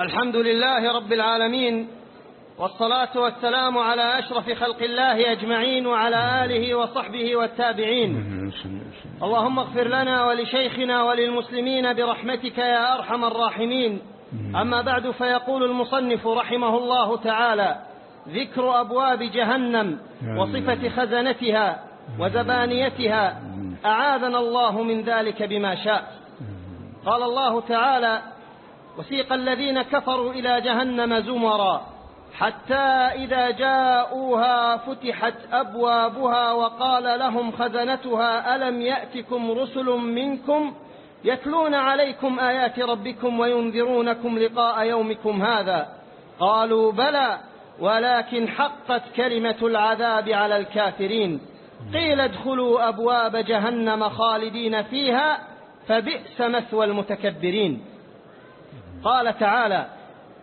الحمد لله رب العالمين والصلاة والسلام على أشرف خلق الله أجمعين وعلى آله وصحبه والتابعين. اللهم اغفر لنا ولشيخنا وللمسلمين برحمتك يا أرحم الراحمين. أما بعد فيقول المصنف رحمه الله تعالى ذكر أبواب جهنم وصفة خزنتها وزبانيتها أعاذنا الله من ذلك بما شاء. قال الله تعالى وسيق الذين كفروا إلى جهنم زمرا حتى إذا جاءوها فتحت أبوابها وقال لهم خزنتها ألم يأتكم رسل منكم يتلون عليكم آيات ربكم وينذرونكم لقاء يومكم هذا؟ قالوا بلى ولكن حقت كلمة العذاب على الكافرين. قيل ادخلوا أبواب جهنم خالدين فيها فبئس مثوى المتكبرين. قال تعالى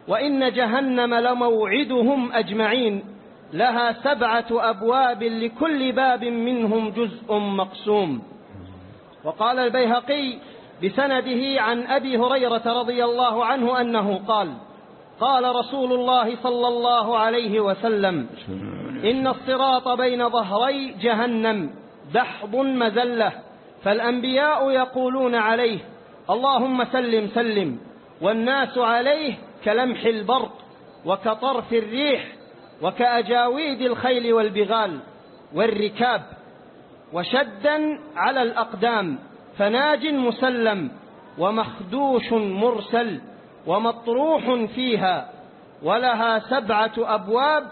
وإن جهنم لموعدهم أجمعين لها سبعة أبواب لكل باب منهم جزء مقسوم. وقال البيهقي بسنده عن أبي هريرة رضي الله عنه أنه قال قال رسول الله صلى الله عليه وسلم إن الصراط بين ظهري جهنم دحض مزلة فالأنبياء يقولون عليه اللهم سلم سلم. والناس عليه كلمح البرق وكطرف الريح وكأجاويد الخيل والبغال والركاب وشدا على الأقدام فناج مسلم ومخدوش مرسل ومطروح فيها ولها سبعة أبواب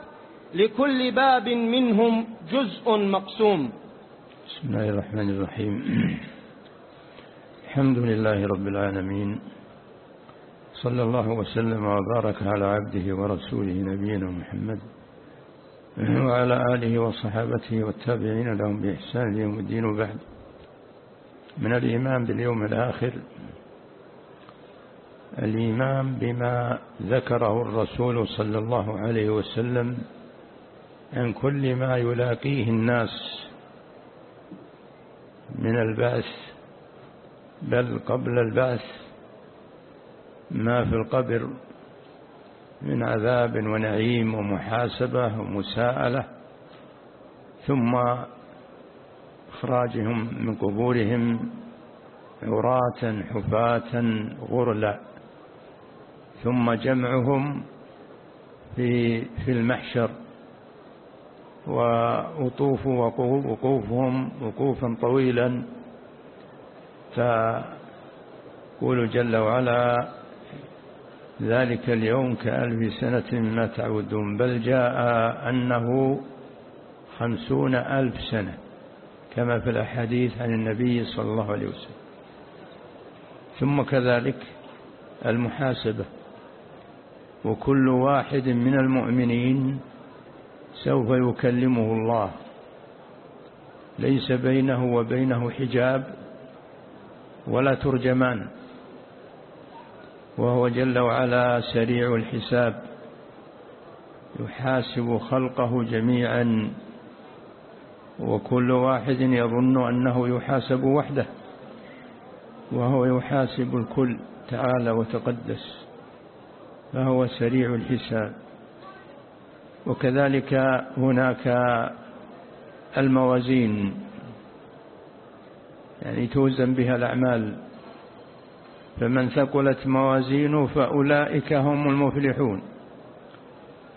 لكل باب منهم جزء مقسوم. بسم الله الرحمن الرحيم. الحمد لله رب العالمين. صلى الله وسلم وبارك على عبده ورسوله نبينا محمد وعلى آله وصحابته والتابعين لهم بإحسان يوم الدين وبعد. من الإيمان باليوم الآخر الإيمان بما ذكره الرسول صلى الله عليه وسلم عن كل ما يلاقيه الناس من البعث بل قبل البعث ما في القبر من عذاب ونعيم ومحاسبة ومساءلة ثم إخراجهم من قبورهم عراة حفاة غرلا ثم جمعهم في في المحشر وأطوف وقوفهم وقوفا طويلا فقول جل وعلا ذلك اليوم كألف سنة ما تعودون بل جاء أنه خمسون ألف سنة كما في الأحاديث عن النبي صلى الله عليه وسلم. ثم كذلك المحاسبة وكل واحد من المؤمنين سوف يكلمه الله. ليس بينه وبينه حجاب ولا ترجمان. وهو جل وعلا سريع الحساب يحاسب خلقه جميعا وكل واحد يظن أنه يحاسب وحده وهو يحاسب الكل تعالى وتقدس فهو سريع الحساب. وكذلك هناك الموازين يعني توزن بها الأعمال. فمن ثقلت موازينه فأولئك هم المفلحون.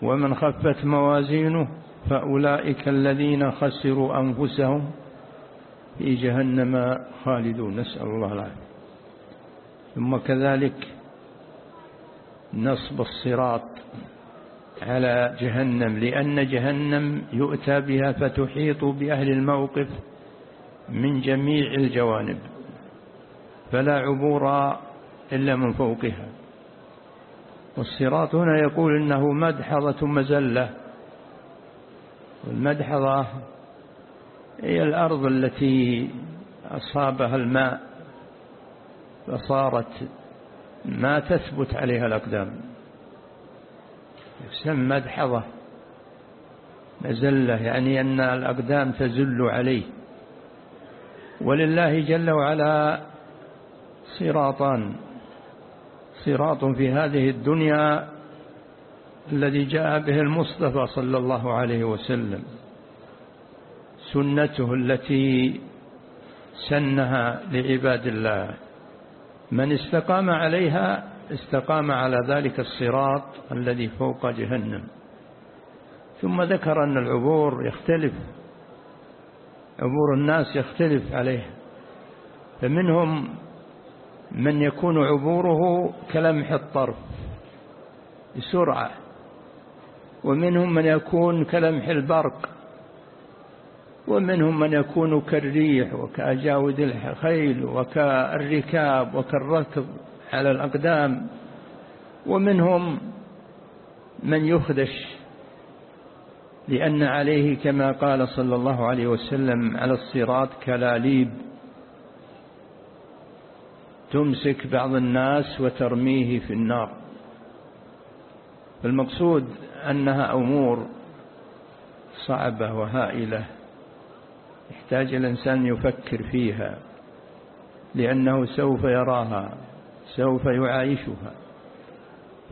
ومن خفت موازينه فأولئك الذين خسروا أنفسهم في جهنم خالدون. نسأل الله العافية. ثم كذلك نصب الصراط على جهنم لأن جهنم يؤتى بها فتحيط بأهل الموقف من جميع الجوانب. فلا عبور إلا من فوقها. والصراط هنا يقول إنه مدحضة مزلة. والمدحضة هي الأرض التي أصابها الماء فصارت ما تثبت عليها الأقدام. يسمى مدحضة. مزلة يعني أن الأقدام تزل عليه. ولله جل وعلا صراطان. صراط في هذه الدنيا الذي جاء به المصطفى صلى الله عليه وسلم. سنته التي سنها لعباد الله. من استقام عليها استقام على ذلك الصراط الذي فوق جهنم. ثم ذكر أن العبور يختلف عبور الناس يختلف عليه. فمنهم من يكون عبوره كلمح الطرف بسرعة. ومنهم من يكون كلمح البرق ومنهم من يكون كالريح وكأجاود الخيل وكالركاب وكالركض على الأقدام. ومنهم من يخدش لأن عليه كما قال صلى الله عليه وسلم على الصراط كلاليب. تمسك بعض الناس وترميه في النار. فالمقصود أنها أمور صعبة وهائلة يحتاج الإنسان يفكر فيها لأنه سوف يراها سوف يعايشها.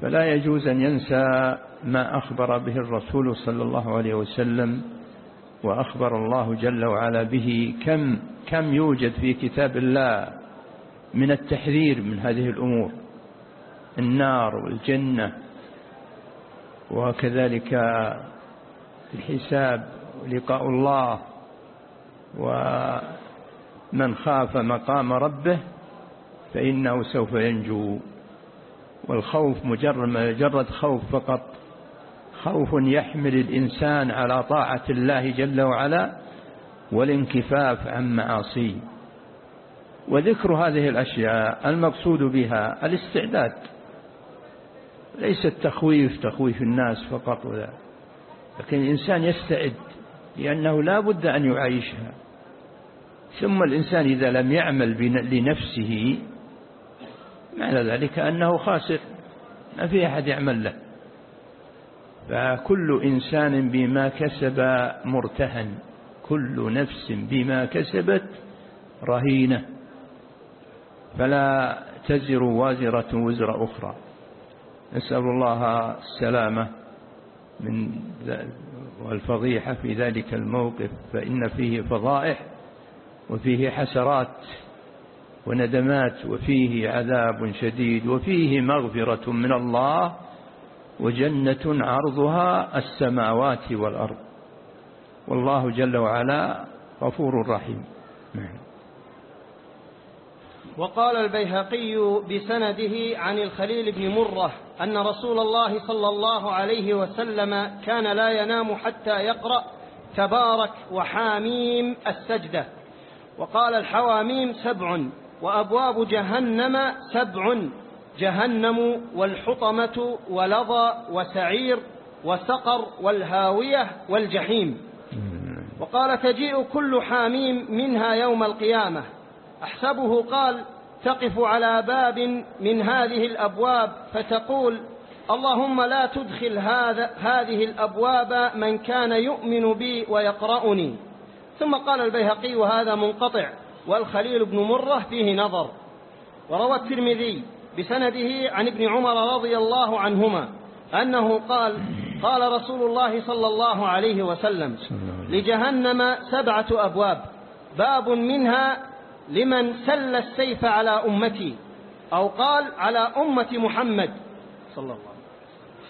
فلا يجوز أن ينسى ما أخبر به الرسول صلى الله عليه وسلم وأخبر الله جل وعلا به. كم كم يوجد في كتاب الله من التحذير من هذه الأمور. النار والجنة وكذلك الحساب ولقاء الله ومن خاف مقام ربه فإنه سوف ينجو. والخوف مجرد خوف فقط. خوف يحمل الإنسان على طاعة الله جل وعلا والانكفاف عن معاصيه. وذكر هذه الأشياء المقصود بها الاستعداد. ليس التخويف تخويف الناس فقط ولا. لكن الإنسان يستعد لأنه لا بد أن يعيشها ثم الإنسان إذا لم يعمل لنفسه معنى ذلك أنه خاسر. ما في أحد يعمل له. فكل إنسان بما كسب مرتهن. كل نفس بما كسبت رهينة. فلا تزر وازرة وزر أخرى. نسأل الله السلامة من والفضيحة في ذلك الموقف فإن فيه فضائح وفيه حسرات وندمات وفيه عذاب شديد وفيه مغفرة من الله وجنة عرضها السماوات والأرض. والله جل وعلا غفور رحيم. نعم. وقال البيهقي بسنده عن الخليل بن مرة أن رسول الله صلى الله عليه وسلم كان لا ينام حتى يقرأ تبارك وحاميم السجدة. وقال الحواميم سبع وأبواب جهنم سبع جهنم والحطمة ولظى وسعير وسقر والهاوية والجحيم. وقال تجيء كل حاميم منها يوم القيامة. أحسبه قال تقف على باب من هذه الأبواب فتقول اللهم لا تدخل هذا هذه الأبواب من كان يؤمن بي ويقرأني. ثم قال البيهقي وهذا منقطع والخليل بن مرة فيه نظر. وروى الترمذي بسنده عن ابن عمر رضي الله عنهما أنه قال قال رسول الله صلى الله عليه وسلم لجهنم سبعة أبواب باب منها لمن سل السيف على أمتي أو قال على أمة محمد صلى الله عليه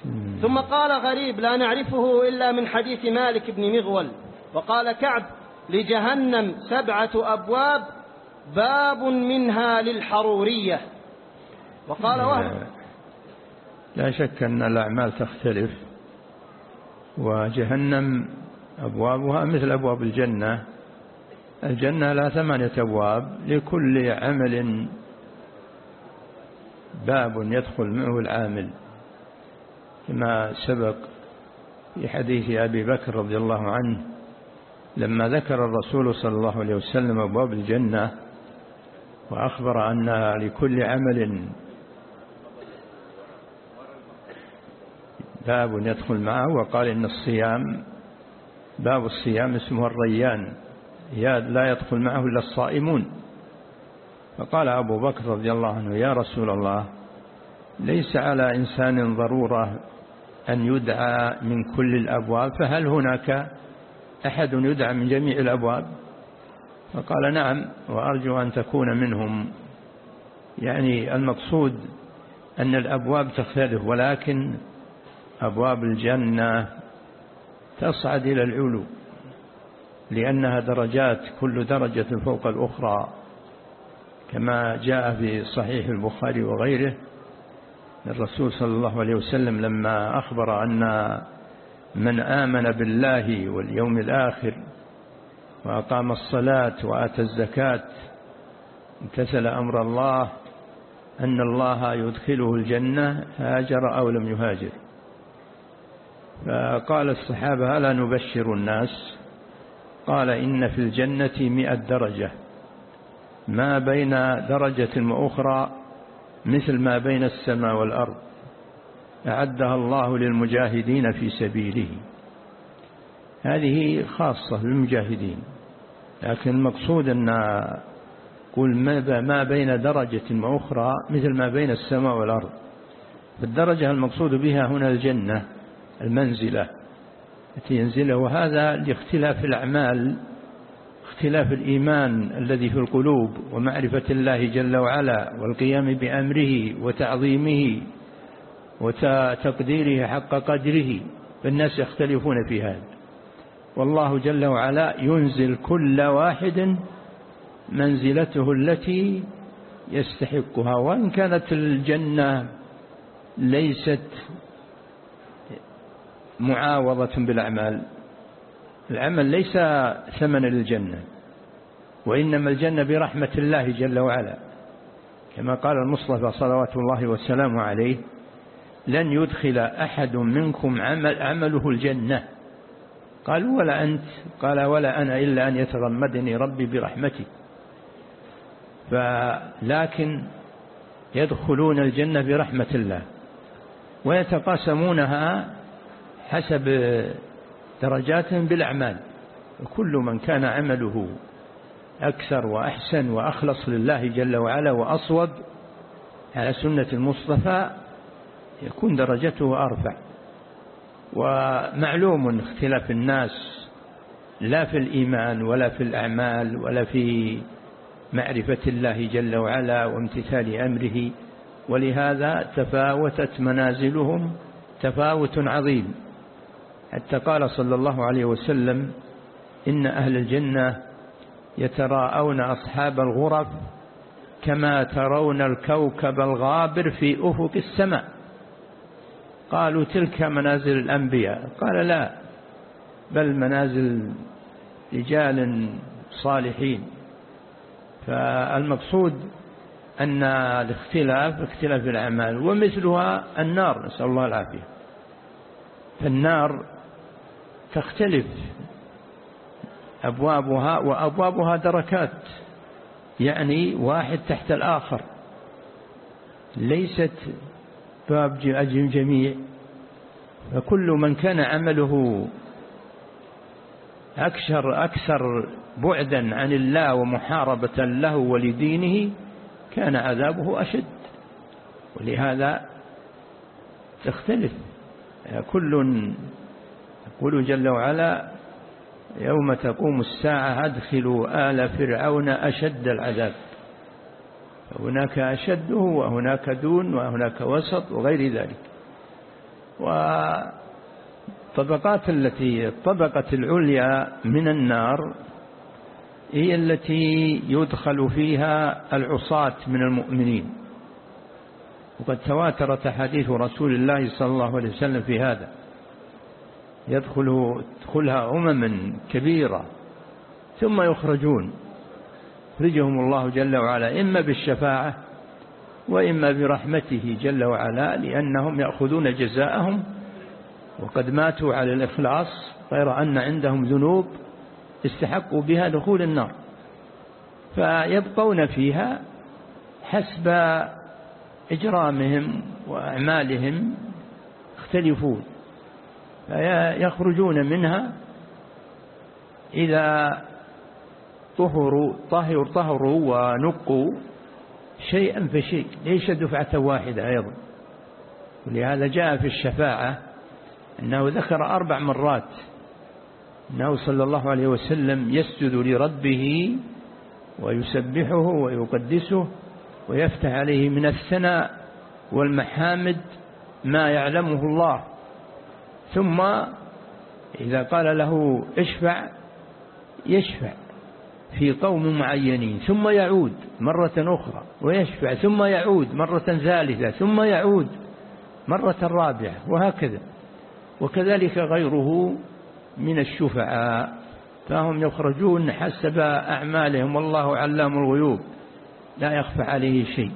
وسلم. ثم قال غريب لا نعرفه إلا من حديث مالك بن مغول. وقال كعب لجهنم سبعة أبواب باب منها للحرورية. وقال وهب لا شك أن الأعمال تختلف وجهنم أبوابها مثل أبواب الجنة. الجنة لها ثمانية أبواب لكل عمل باب يدخل معه العامل كما سبق في حديث أبي بكر رضي الله عنه لما ذكر الرسول صلى الله عليه وسلم أبواب الجنة وأخبر أن لكل عمل باب يدخل معه وقال إن الصيام باب الصيام اسمه الريان. لا يدخل معه إلا الصائمون. فقال أبو بكر رضي الله عنه يا رسول الله ليس على إنسان ضرورة أن يدعى من كل الأبواب فهل هناك أحد يدعى من جميع الأبواب؟ فقال نعم وأرجو أن تكون منهم. يعني المقصود أن الأبواب تختلف ولكن أبواب الجنة تصعد إلى العلو. لأنها درجات كل درجة فوق الأخرى كما جاء في صحيح البخاري وغيره الرسول صلى الله عليه وسلم لما أخبر أن من آمن بالله واليوم الآخر وأقام الصلاة وآتى الزكاة امتثل أمر الله أن الله يدخله الجنة هاجر أو لم يهاجر. فقال الصحابة ألا نبشر الناس؟ قال إن في الجنة مئة درجة. ما بين درجة وأخرى مثل ما بين السماء والأرض. أعدها الله للمجاهدين في سبيله. هذه خاصة للمجاهدين لكن المقصود أن قل ما بين درجة وأخرى مثل ما بين السماء والأرض. بالدرجة المقصود بها هنا الجنة المنزلة. التي ينزلها وهذا لاختلاف الأعمال اختلاف الإيمان الذي في القلوب ومعرفة الله جل وعلا والقيام بأمره وتعظيمه وتقديره حق قدره فالناس يختلفون في هذا. والله جل وعلا ينزل كل واحد منزلته التي يستحقها وإن كانت الجنة ليست معاوضة بالأعمال. العمل ليس ثمن للجنة وإنما الجنة برحمة الله جل وعلا. كما قال المصطفى صلوات الله والسلام عليه لن يدخل أحد منكم عمل عمله الجنة. قالوا ولا أنت قال ولا أنا إلا أن يتغمدني ربي برحمته فلكن يدخلون الجنة برحمة الله ويتقاسمونها حسب درجاتهم بالأعمال. وكل من كان عمله أكثر وأحسن وأخلص لله جل وعلا وأصوب على سنة المصطفى يكون درجته أرفع. ومعلوم اختلاف الناس لا في الإيمان ولا في الأعمال ولا في معرفة الله جل وعلا وامتثال أمره. ولهذا تفاوتت منازلهم تفاوت عظيم. حتى قال صلى الله عليه وسلم إن أهل الجنة يتراءون أصحاب الغرف كما ترون الكوكب الغابر في أفق السماء. قالوا تلك منازل الأنبياء. قال لا بل منازل رجال صالحين. فالمقصود أن الاختلاف اختلاف الأعمال ومثلها النار نسأل الله العافية. فالنار تختلف. أبوابها وأبوابها دركات. يعني واحد تحت الآخر. ليست باب جميع. فكل من كان عمله أكثر, أكثر بعدا عن الله ومحاربة له ولدينه كان عذابه أشد. ولهذا تختلف. كل يقول جل وعلا يوم تقوم الساعة أدخلوا آل فرعون أشد العذاب. هناك أشده وهناك دون وهناك وسط وغير ذلك. والطبقات التي الطبقة العليا من النار هي التي يدخل فيها العصاة من المؤمنين. وقد تواترت حديث رسول الله صلى الله عليه وسلم في هذا. يدخل يدخلها أمم كبيرة ثم يخرجون. يخرجهم الله جل وعلا إما بالشفاعة وإما برحمته جل وعلا لأنهم يأخذون جزاءهم. وقد ماتوا على الإخلاص غير أن عندهم ذنوب استحقوا بها دخول النار. فيبقون فيها حسب إجرامهم وأعمالهم يختلفون فيخرجون منها إذا طهروا طهر طهروا ونقوا شيئا فشيء ليس دفعة واحدة أيضا. ولهذا جاء في الشفاعة أنه ذكر أربع مرات أنه صلى الله عليه وسلم يسجد لربه ويسبحه ويقدسه ويفتح عليه من الثناء والمحامد ما يعلمه الله. ثم إذا قال له اشفع يشفع في قوم معينين ثم يعود مرة أخرى ويشفع ثم يعود مرة ثالثة ثم يعود مرة رابعة وهكذا. وكذلك غيره من الشفعاء فهم يخرجون حسب أعمالهم والله علام الغيوب لا يخفى عليه شيء.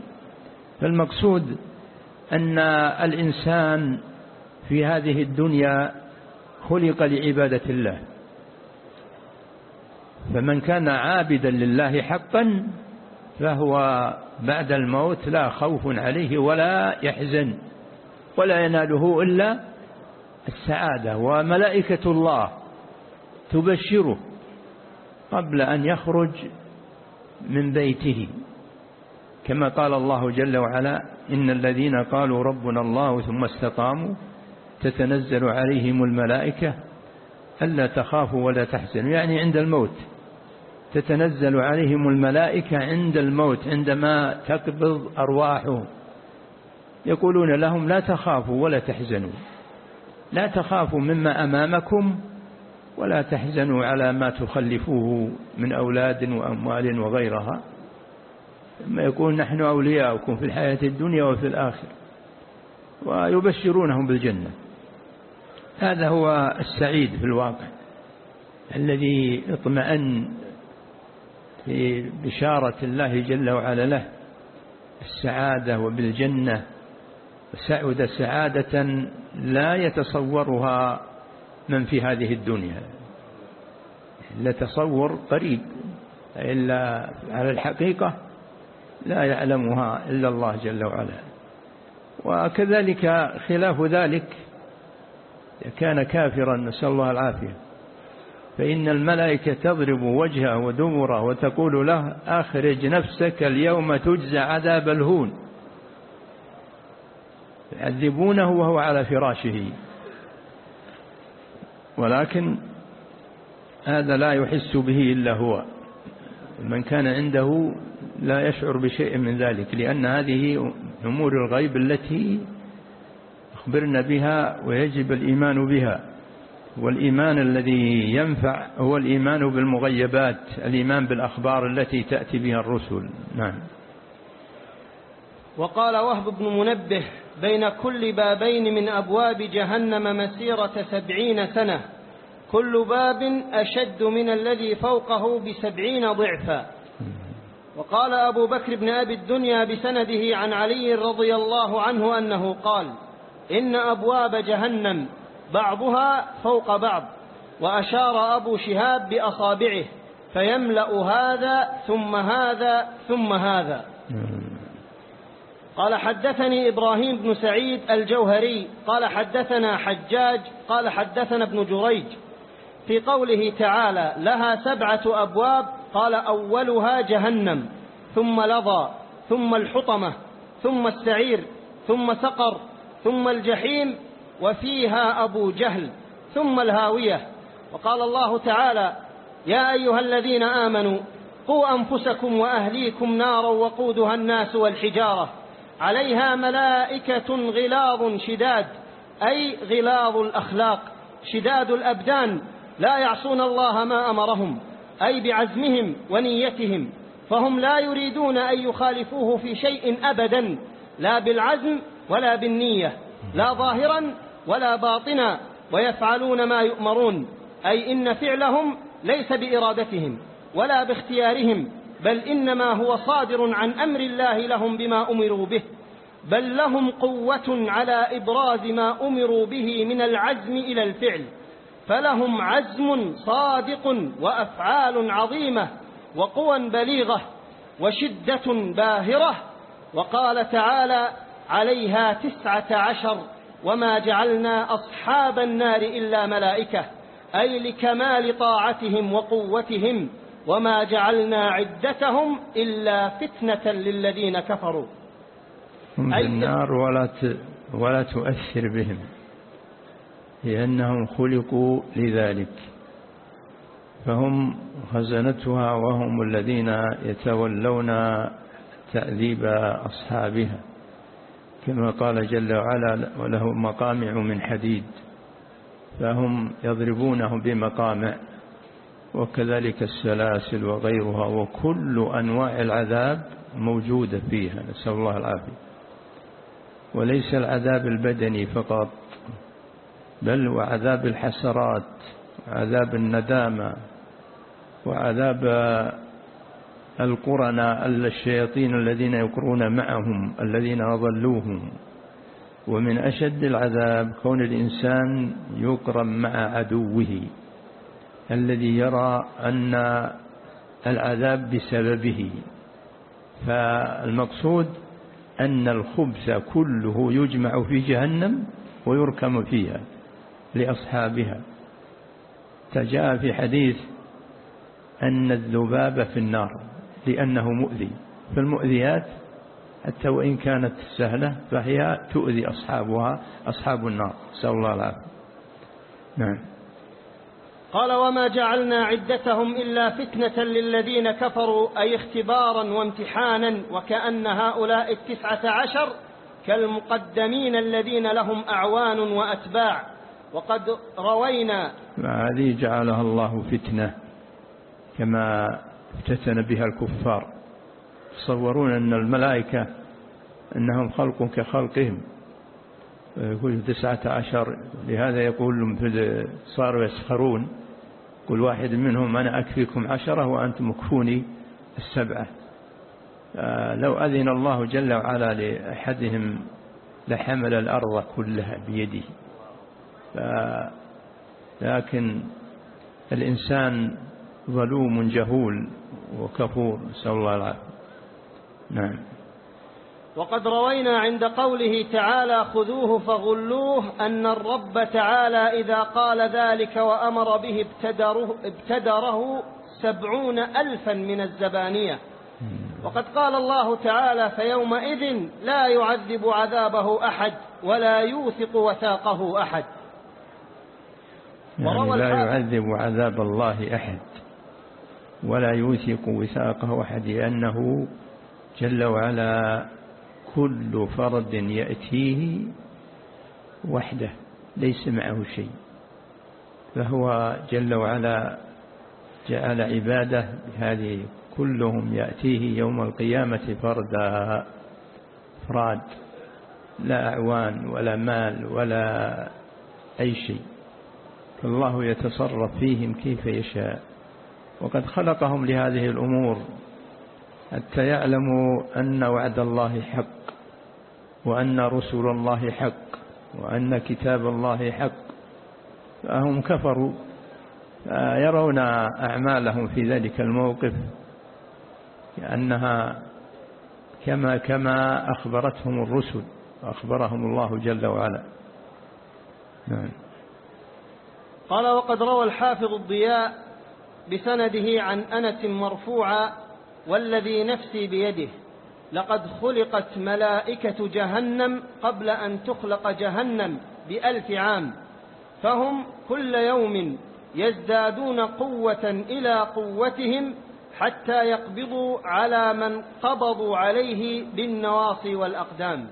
فالمقصود أن الإنسان في هذه الدنيا خلق لعبادة الله. فمن كان عابدا لله حقا فهو بعد الموت لا خوف عليه ولا يحزن ولا يناله إلا السعادة. وملائكة الله تبشره قبل أن يخرج من بيته. كما قال الله جل وعلا إن الذين قالوا ربنا الله ثم استقاموا تتنزل عليهم الملائكة ألا تخافوا ولا تحزنوا. يعني عند الموت تتنزل عليهم الملائكة عند الموت عندما تقبض أرواحهم. يقولون لهم لا تخافوا ولا تحزنوا. لا تخافوا مما أمامكم ولا تحزنوا على ما تخلفوه من أولاد وأموال وغيرها. ثم يقول نحن أولياؤكم في الحياة الدنيا وفي الآخرة. ويبشرونهم بالجنة. هذا هو السعيد في الواقع الذي اطمأن في بشارة الله جل وعلا له السعادة وبالجنة سعد سعادة لا يتصورها من في هذه الدنيا إلا تصور قريب إلا على الحقيقة لا يعلمها إلا الله جل وعلا وكذلك خلاف ذلك كان كافرا نسأل الله العافية. فإن الملائكة تضرب وجهه ودبره وتقول له أخرج نفسك اليوم تجزى عذاب الهون. يعذبونه وهو على فراشه. ولكن هذا لا يحس به إلا هو. من كان عنده لا يشعر بشيء من ذلك لأن هذه أمور الغيب التي أخبرنا بها ويجب الإيمان بها. والإيمان الذي ينفع هو الإيمان بالمغيبات الإيمان بالأخبار التي تأتي بها الرسل. نعم. وقال وهب بن منبه بين كل بابين من أبواب جهنم مسيرة سبعين سنة. كل باب أشد من الذي فوقه بسبعين ضعفا. وقال أبو بكر بن أبي الدنيا بسنده عن علي رضي الله عنه أنه قال إن أبواب جهنم بعضها فوق بعض وأشار أبو شهاب بأصابعه فيملأ هذا ثم هذا ثم هذا. قال حدثني إبراهيم بن سعيد الجوهري قال حدثنا حجاج قال حدثنا ابن جريج. في قوله تعالى لها سبعة أبواب قال أولها جهنم ثم لظى ثم الحطمة ثم السعير ثم سقر ثم الجحيم وفيها أبو جهل ثم الهاوية. وقال الله تعالى يا أيها الذين آمنوا قوا أنفسكم وأهليكم نارا وقودها الناس والحجارة. عليها ملائكة غلاظ شداد أي غلاظ الأخلاق شداد الأبدان. لا يعصون الله ما أمرهم أي بعزمهم ونيتهم. فهم لا يريدون أن يخالفوه في شيء أبدا لا بالعزم ولا بالنية لا ظاهرا ولا باطنا ويفعلون ما يؤمرون. أي إن فعلهم ليس بإرادتهم ولا باختيارهم بل إنما هو صادر عن أمر الله لهم بما أمروا به. بل لهم قوة على إبراز ما أمروا به من العزم إلى الفعل. فلهم عزم صادق وأفعال عظيمة وقوى بليغة وشدة باهرة. وقال تعالى عليها تسعة عشر وما جعلنا أصحاب النار إلا ملائكة أي لكمال طاعتهم وقوتهم وما جعلنا عدتهم إلا فتنة للذين كفروا. هم في النار ولا ولا تؤثر بهم لأنهم خلقوا لذلك. فهم خزنتها وهم الذين يتولون تأذيب أصحابها. كما قال جل وعلا وله مقامع من حديد فهم يضربونه بمقامع وكذلك السلاسل وغيرها وكل أنواع العذاب موجودة فيها. نسأل الله العافية. وليس العذاب البدني فقط بل وعذاب الحسرات وعذاب الندامة وعذاب القرناء الشياطين الذين يقرون معهم الذين أضلوهم. ومن أشد العذاب كون الإنسان يقرن مع عدوه الذي يرى أن العذاب بسببه. فالمقصود أن الخبز كله يجمع في جهنم ويركم فيها لأصحابها. تجاء في حديث أن الذباب في النار. لأنه مؤذي. فالمؤذيات حتى وإن كانت سهلة فهي تؤذي أصحابها أصحاب النار. نسأل الله العافية. نعم. قال وما جعلنا عدتهم إلا فتنة للذين كفروا أي اختبارا وامتحانا وكأن هؤلاء التسعة عشر كالمقدمين الذين لهم أعوان وأتباع. وقد روينا هذه جعلها الله فتنة كما افتتن بها الكفار. يتصورون أن الملائكة أنهم خلق كخلقهم. يقول تسعة عشر لهذا يقول صاروا يسخرون. كل واحد منهم أنا أكفيكم عشرة وأنتم اكفوني السبعة. لو أذن الله جل وعلا لأحدهم لحمل الأرض كلها بيده. لكن الإنسان ظلوم جهول وكفور نسأل الله العافية. نعم. وقد روينا عند قوله تعالى خذوه فغلوه أن الرب تعالى إذا قال ذلك وأمر به ابتدره, ابتدره سبعون ألفا من الزبانية. وقد قال الله تعالى فيومئذ لا يعذب عذابه أحد ولا يوثق وثاقه أحد. يعني لا يعذب عذاب الله أحد. ولا يوثق وثاقه أحد لأنه جل وعلا كل فرد يأتيه وحده ليس معه شيء. فهو جل وعلا جعل عباده بهذه كلهم يأتيه يوم القيامة فردا. فراد لا أعوان ولا مال ولا أي شيء. فالله يتصرف فيهم كيف يشاء. وقد خلقهم لهذه الأمور. حتى يعلموا أن وعد الله حق وأن رسول الله حق وأن كتاب الله حق. فهم كفروا يرون أعمالهم في ذلك الموقف كأنها كما كما أخبرتهم الرسل وأخبرهم الله جل وعلا. نعم. قال وقد روى الحافظ الضياء بسنده عن أنس مرفوعا والذي نفسي بيده لقد خلقت ملائكة جهنم قبل أن تخلق جهنم بألف عام فهم كل يوم يزدادون قوة إلى قوتهم حتى يقبضوا على من قبضوا عليه بالنواصي والأقدام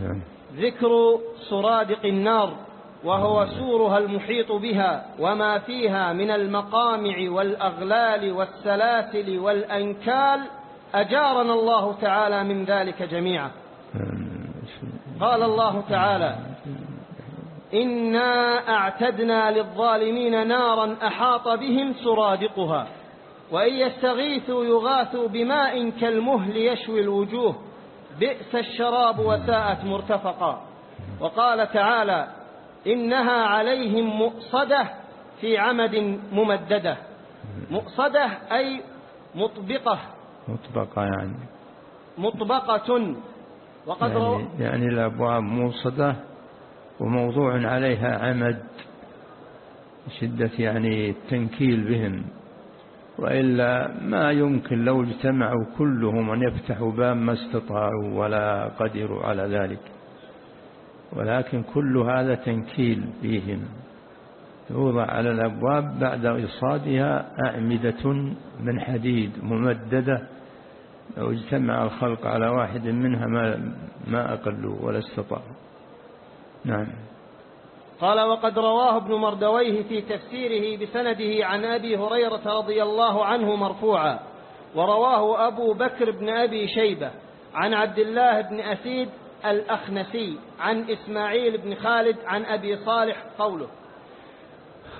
نعم. ذكر سرادق النار وهو سورها المحيط بها وما فيها من المقامع والأغلال والسلاسل والأنكال أجارنا الله تعالى من ذلك جميعا. قال الله تعالى إنا أعتدنا للظالمين نارا أحاط بهم سرادقها وإن يستغيثوا يغاثوا بماء كالمهل يشوي الوجوه بئس الشراب وساءت مرتفقا. وقال تعالى إنها عليهم مؤصدة في عمد ممددة. مؤصدة أي مطبقة. مطبقة يعني. مطبقة. وقد يعني, يعني الأبواب موصدة وموضوع عليها عمد شدة يعني التنكيل بهم. وإلا ما يمكن لو اجتمعوا كلهم أن يفتحوا باب ما استطاعوا ولا قدروا على ذلك. ولكن كل هذا تنكيل فيهم يوضع على الأبواب بعد إصادها أعمدة من حديد ممددة. لو اجتمع الخلق على واحد منها ما, ما أقلوا ولا استطاعوا. نعم. قال وقد رواه ابن مردويه في تفسيره بسنده عن أبي هريرة رضي الله عنه مرفوعا. ورواه أبو بكر بن أبي شيبة عن عبد الله بن أسيد الأخنسي عن إسماعيل بن خالد عن أبي صالح قوله.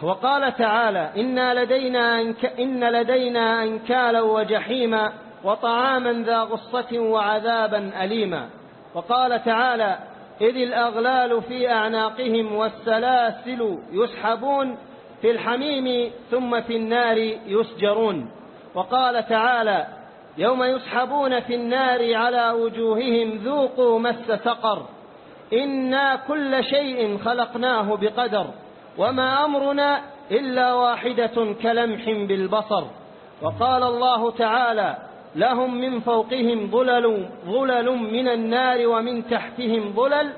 وقال تعالى إن لدينا, إن لدينا أنكالا وجحيما وطعاما ذا غصة وعذابا أليما. وقال تعالى إذ الأغلال في أعناقهم والسلاسل يسحبون في الحميم ثم في النار يسجرون. وقال تعالى يوم يسحبون في النار على وجوههم ذوقوا مس سقر. إنا كل شيء خلقناه بقدر وما أمرنا إلا واحدة كلمح بالبصر. وقال الله تعالى لهم من فوقهم ظلل ظلل من النار ومن تحتهم ظلل.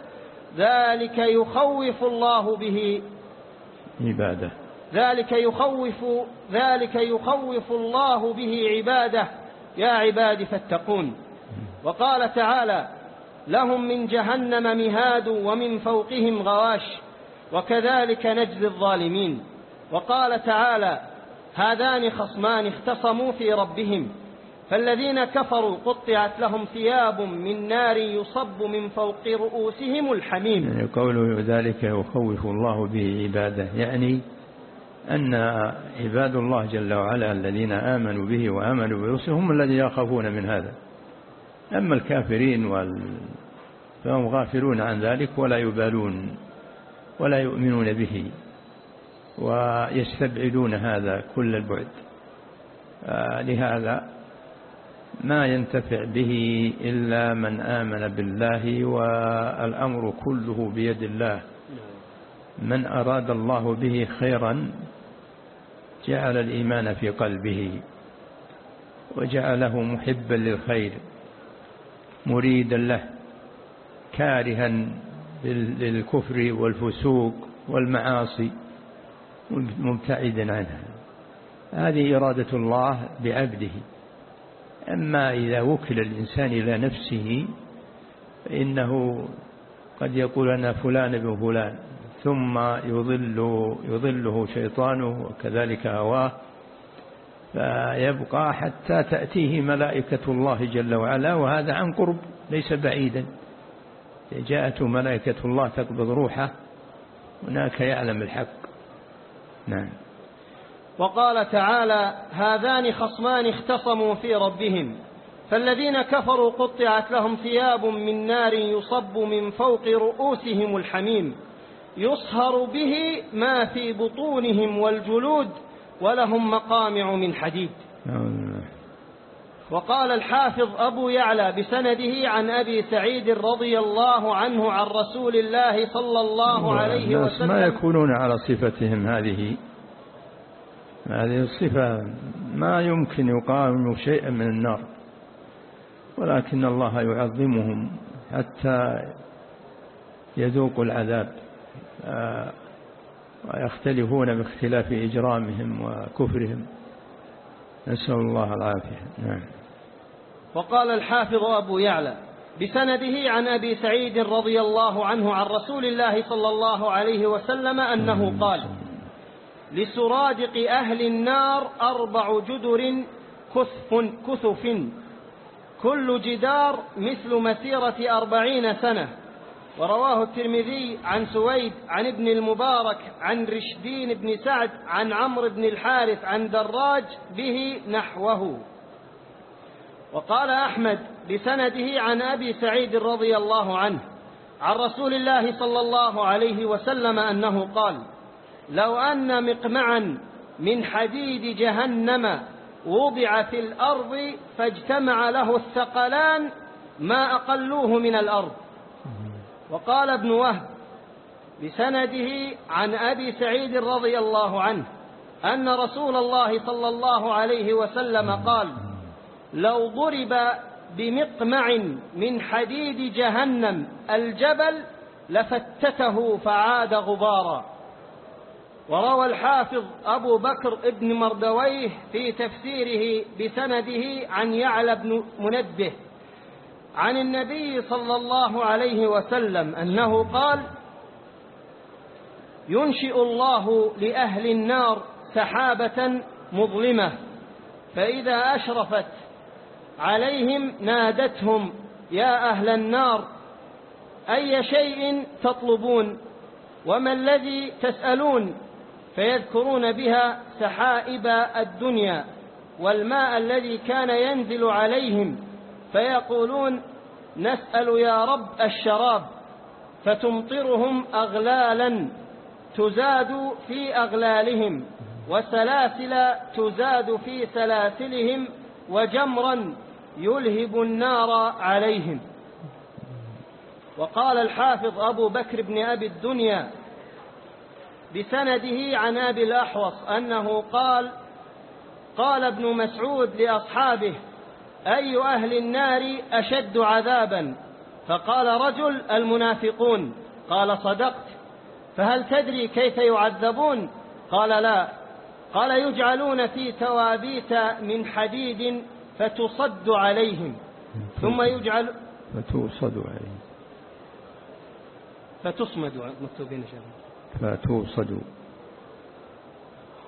ذلك يخوف الله به. عبادة. ذلك يخوف ذلك يخوف الله به عباده. يا عباد فاتقون. وقال تعالى لهم من جهنم مهاد ومن فوقهم غواش وكذلك نجزي الظالمين. وقال تعالى هذان خصمان اختصموا في ربهم فالذين كفروا قطعت لهم ثياب من نار يصب من فوق رؤوسهم الحميم. يعني قوله ذلك يخوف الله به عباده. يعني أن عباد الله جل وعلا الذين آمنوا به وآمنوا برسله هم الذين يخافون من هذا. أما الكافرين وال... فهم غافلون عن ذلك ولا يبالون ولا يؤمنون به ويستبعدون هذا كل البعد. آه، لهذا ما ينتفع به إلا من آمن بالله والأمر كله بيد الله. من أراد الله به خيرا جعل الإيمان في قلبه وجعله محبا للخير مريدا له كارها للكفر والفسوق والمعاصي مبتعدا عنها. هذه إرادة الله بعبده. أما إذا وكل الإنسان إلى نفسه فإنه قد يقول أنا فلان ابن فلان ثم يضل يضله شيطانه وكذلك هواه فيبقى حتى تأتيه ملائكة الله جل وعلا وهذا عن قرب ليس بعيدا. جاءته ملائكة الله تقبض روحه هناك يعلم الحق. نعم. وقال تعالى هذان خصمان اختصموا في ربهم فالذين كفروا قطعت لهم ثياب من نار يصب من فوق رؤوسهم الحميم. يصهر به ما في بطونهم والجلود ولهم مقامع من حديد. وقال الحافظ أبو يعلى بسنده عن أبي سعيد رضي الله عنه عن رسول الله صلى الله عليه وسلم. ما يكونون على صفتهم هذه؟ هذه الصفة ما يمكن يقاوم شيئا من النار ولكن الله يعظمهم حتى يذوقوا العذاب. ويختلفون باختلاف إجرامهم وكفرهم. نسأل الله العافية. نعم. وقال الحافظ أبو يعلى بسنده عن أبي سعيد رضي الله عنه عن رسول الله صلى الله عليه وسلم أنه قال لسرادق أهل النار أربع جدر كثف, كثف. كل جدار مثل مسيرة أربعين سنة. ورواه الترمذي عن سويد عن ابن المبارك عن رشدين بن سعد عن عمرو بن الحارث عن دراج به نحوه. وقال أحمد بسنده عن أبي سعيد رضي الله عنه عن رسول الله صلى الله عليه وسلم أنه قال لو أن مقمعا من حديد جهنم وضع في الأرض فاجتمع له الثقلان ما أقلوه من الأرض وقال ابن وهب بسنده عن أبي سعيد رضي الله عنه أن رسول الله صلى الله عليه وسلم قال لو ضرب بمقمع من حديد جهنم الجبل لفتته فعاد غبارا. وروى الحافظ أبو بكر ابن مردويه في تفسيره بسنده عن يعلى بن منبه. عن النبي صلى الله عليه وسلم أنه قال ينشئ الله لأهل النار سحابة مظلمة فإذا أشرفت عليهم نادتهم يا أهل النار أي شيء تطلبون؟ وما الذي تسألون؟ فيذكرون بها سحائب الدنيا والماء الذي كان ينزل عليهم. فيقولون نسأل يا رب الشراب فتمطرهم أغلالا تزاد في أغلالهم وسلاسل تزاد في سلاسلهم وجمرا يلهب النار عليهم. وقال الحافظ أبو بكر بن أبي الدنيا بسنده عن أبي الأحوص أنه قال قال ابن مسعود لأصحابه أي أهل النار أشد عذابا؟ فقال رجل المنافقون. قال صدقت. فهل تدري كيف يعذبون؟ قال لا. قال يجعلون في توابيت من حديد فتصد عليهم. ثم يجعل فتوصد عليهم. فتصمد. مكتوبين فتوصد.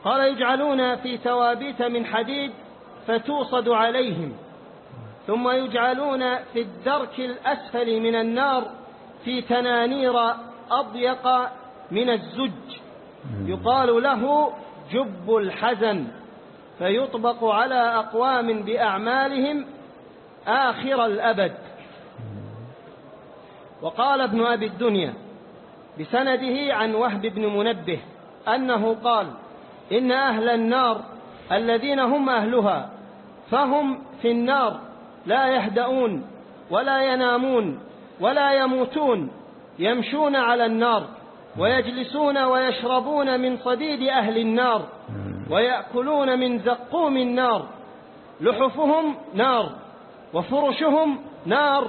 قال يجعلون في توابيت من حديد فتوصد عليهم. ثم يجعلون في الدرك الأسفل من النار في تنانير أضيق من الزج. يقال له جب الحزن. فيطبق على أقوام بأعمالهم آخر الأبد. وقال ابن أبي الدنيا بسنده عن وهب بن منبه أنه قال إن أهل النار الذين هم أهلها فهم في النار لا يهدؤون ولا ينامون ولا يموتون يمشون على النار ويجلسون ويشربون من صديد أهل النار ويأكلون من زقوم النار لحفهم نار وفرشهم نار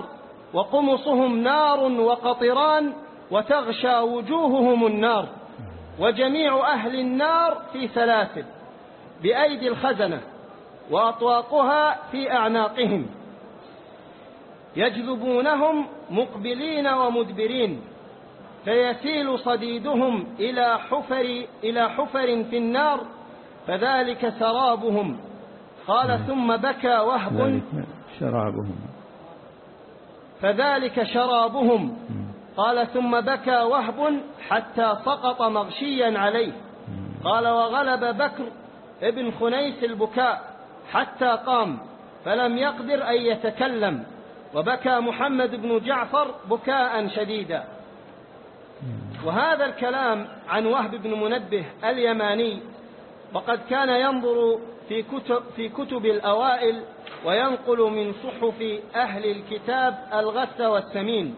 وقمصهم نار وقطران وتغشى وجوههم النار وجميع أهل النار في سلاسل بأيدي الخزنة وأطواقها في أعناقهم. يجذبونهم مقبلين ومدبرين فيسيل صديدهم إلى حفر إلى حفر في النار فذلك سرابهم. قال ثم بكى وهب. شرابهم. فذلك شرابهم. قال ثم بكى وهب حتى سقط مغشيا عليه. قال وغلب بكر ابن خنيس البكاء حتى قام فلم يقدر أن يتكلم. وبكى محمد بن جعفر بكاء شديدا. وهذا الكلام عن وهب بن منبه اليماني وقد كان ينظر في كتب, في كتب الأوائل وينقل من صحف أهل الكتاب الغث والسمين.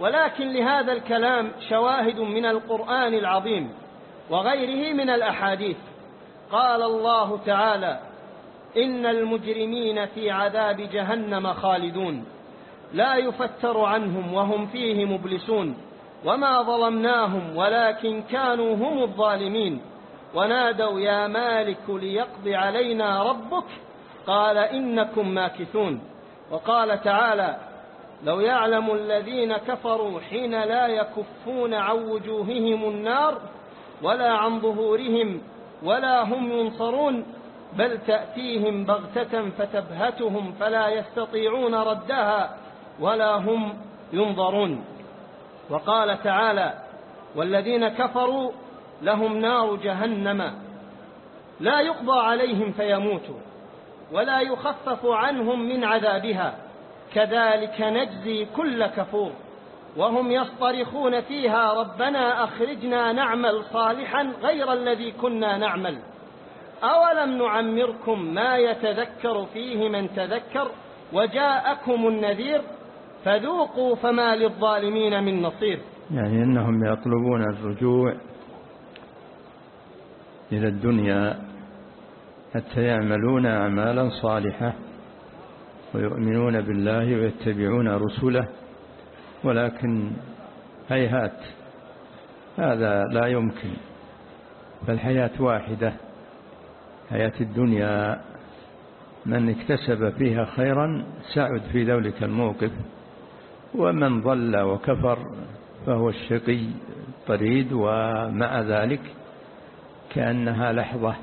ولكن لهذا الكلام شواهد من القرآن العظيم وغيره من الأحاديث. قال الله تعالى إن المجرمين في عذاب جهنم خالدون. لا يفتر عنهم وهم فيه مبلسون. وما ظلمناهم ولكن كانوا هم الظالمين. ونادوا يا مالك ليقض علينا ربك. قال إنكم ماكثون. وقال تعالى لو يعلم الذين كفروا حين لا يكفون عن وجوههم النار ولا عن ظهورهم ولا هم ينصرون بل تأتيهم بغتة فتبهتهم فلا يستطيعون ردها ولا هم ينظرون. وقال تعالى والذين كفروا لهم نار جهنم. لا يقضى عليهم فيموتوا ولا يخفف عنهم من عذابها. كذلك نجزي كل كفور وهم يصطرخون فيها ربنا أخرجنا نعمل صالحا غير الذي كنا نعمل. أولم نعمركم ما يتذكر فيه من تذكر وجاءكم النذير فذوقوا فما للظالمين من نصير. يعني أنهم يطلبون الرجوع إلى الدنيا حتى يعملون أعمالا صالحة ويؤمنون بالله ويتبعون رسله ولكن هيهات هذا لا يمكن فالحياة واحدة. حياة الدنيا من اكتسب فيها خيرا سعد في ذلك الموقف ومن ضل وكفر فهو الشقي الطريد ومع ذلك كأنها لحظة.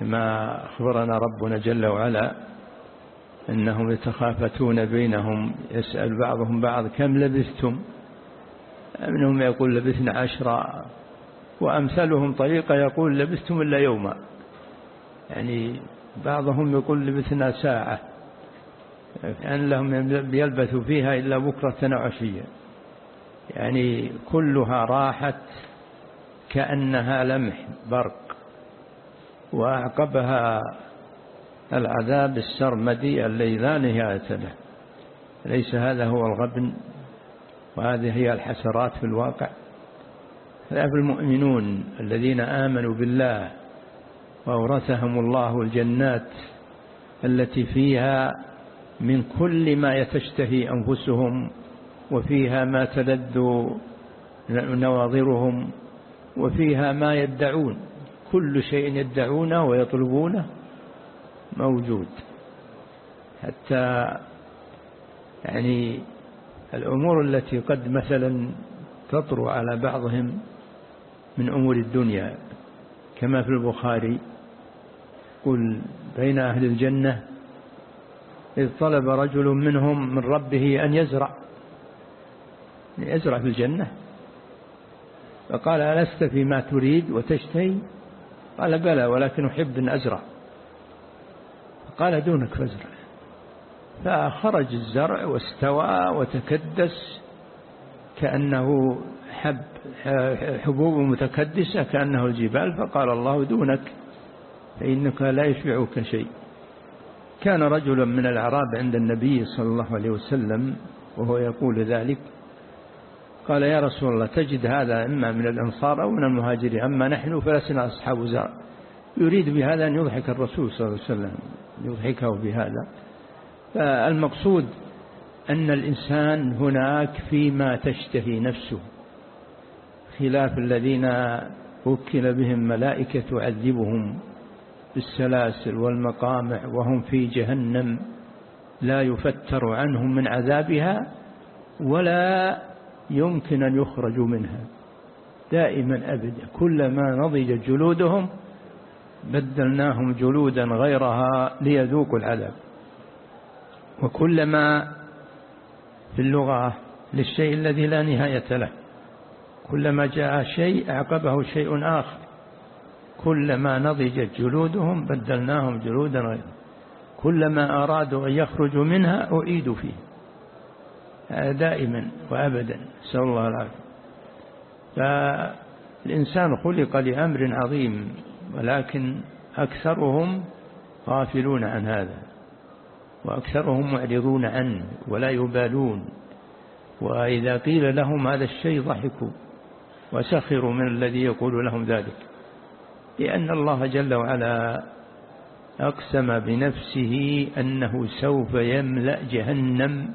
كما أخبرنا ربنا جل وعلا أنهم يتخافتون بينهم يسأل بعضهم بعض كم لبثتم؟ منهم يقول لبثنا عشرة. وأمثلهم طريقة يقول لبثتم إلا يوما. يعني بعضهم يقول لبثنا ساعة يعني لهم يلبثوا فيها إلا بكرة وعشية يعني كلها راحت كأنها لمح برق وأعقبها العذاب السرمدي الذي لا نهاية له. ليس هذا هو الغبن وهذه هي الحسرات في الواقع. فالأب المؤمنون الذين آمنوا بالله وأورثهم الله الجنات التي فيها من كل ما يتشتهي أنفسهم وفيها ما تلذ نواظرهم وفيها ما يدعون كل شيء يدعونه ويطلبونه موجود حتى يعني الأمور التي قد مثلا تطر على بعضهم من أمور الدنيا كما في البخاري قل بين أهل الجنة إذ طلب رجل منهم من ربه أن يزرع يزرع في الجنة. فقال ألست فيما تريد وتشتهي؟ قال بلى ولكن أحب أن أزرع. قال دونك فازرع. فخرج الزرع واستوى وتكدس كأنه حب حبوب متكدسة كأنه الجبال. فقال الله دونك. فإنك لا يشبعك شيء. كان رجلا من الأعراب عند النبي صلى الله عليه وسلم وهو يقول ذلك. قال يا رسول الله تجد هذا إما من الأنصار أو من المهاجرين أما نحن فلسنا أصحاب زرع يريد بهذا أن يضحك الرسول صلى الله عليه وسلم يضحكه بهذا. فالمقصود أن الإنسان هناك فيما تشتهي نفسه خلاف الذين وكل بهم ملائكة تعذبهم. بالسلاسل والمقامع وهم في جهنم لا يفتر عنهم من عذابها ولا يمكن أن يخرجوا منها. دائما أبدا. كلما نضجت جلودهم بدلناهم جلودا غيرها ليذوقوا العذاب. وكلما في اللغة للشيء الذي لا نهاية له. كلما جاء شيء أعقبه شيء آخر. كلما نضجت جلودهم بدلناهم جلودا غيرها كلما أرادوا أن يخرجوا منها أعيدوا فيه. هذا دائما وأبدا. نسأل الله العافية. فالإنسان خلق لأمر عظيم ولكن أكثرهم غافلون عن هذا وأكثرهم معرضون عنه ولا يبالون. وإذا قيل لهم هذا الشيء ضحكوا وسخروا من الذي يقول لهم ذلك. لأن الله جل وعلا أقسم بنفسه أنه سوف يملأ جهنم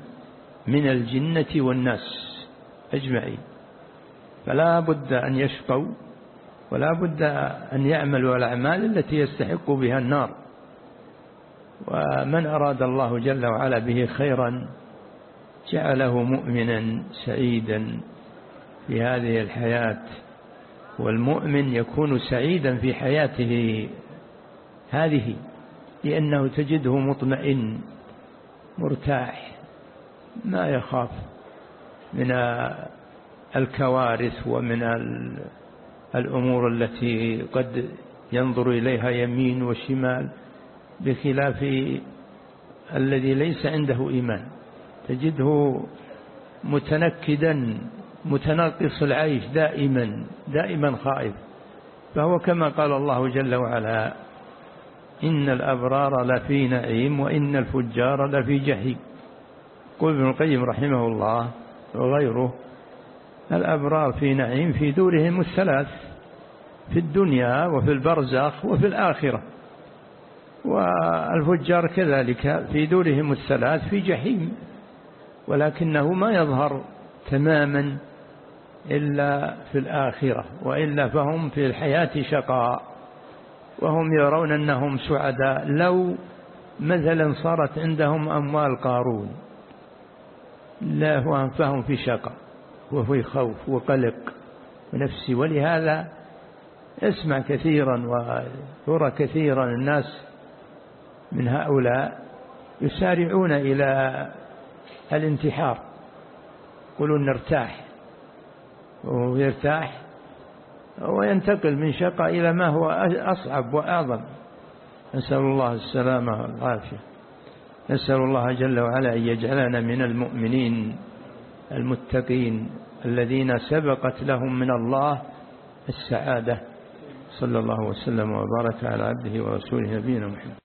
من الجنة والناس أجمعين. فلا بد أن يشقوا ولا بد أن يعملوا الأعمال التي يستحق بها النار. ومن أراد الله جل وعلا به خيرا جعله مؤمنا سعيدا في هذه الحياة والمؤمن يكون سعيدا في حياته. هذه لأنه تجده مطمئن مرتاح ما يخاف من الكوارث ومن الأمور التي قد ينظر إليها يمين وشمال بخلاف الذي ليس عنده إيمان. تجده متنكدا متنقص العيش دائما دائما خائف. فهو كما قال الله جل وعلا إن الأبرار لفي نعيم وإن الفجار لفي جحيم. قل ابن القيم رحمه الله وغيره الأبرار في نعيم في دورهم الثلاث في الدنيا وفي البرزخ وفي الآخرة. والفجار كذلك في دورهم الثلاث في جحيم. ولكنه ما يظهر تماما إلا في الآخرة وإلا فهم في الحياة شقاء. وهم يرون أنهم سعداء. لو مثلا صارت عندهم أموال قارون لا فهم في شقاء وفي خوف وقلق ونفسي ولهذا اسمع كثيرا وترى كثيرا الناس من هؤلاء يسارعون إلى الانتحار يقولون نرتاح. ويرتاح وينتقل من شقاء إلى ما هو أصعب وأعظم. نسأل الله السلامة والعافية. نسأل الله جل وعلا أن يجعلنا من المؤمنين المتقين الذين سبقت لهم من الله السعادة. صلى الله وسلم وبارك على عبده ورسوله نبينا محمد.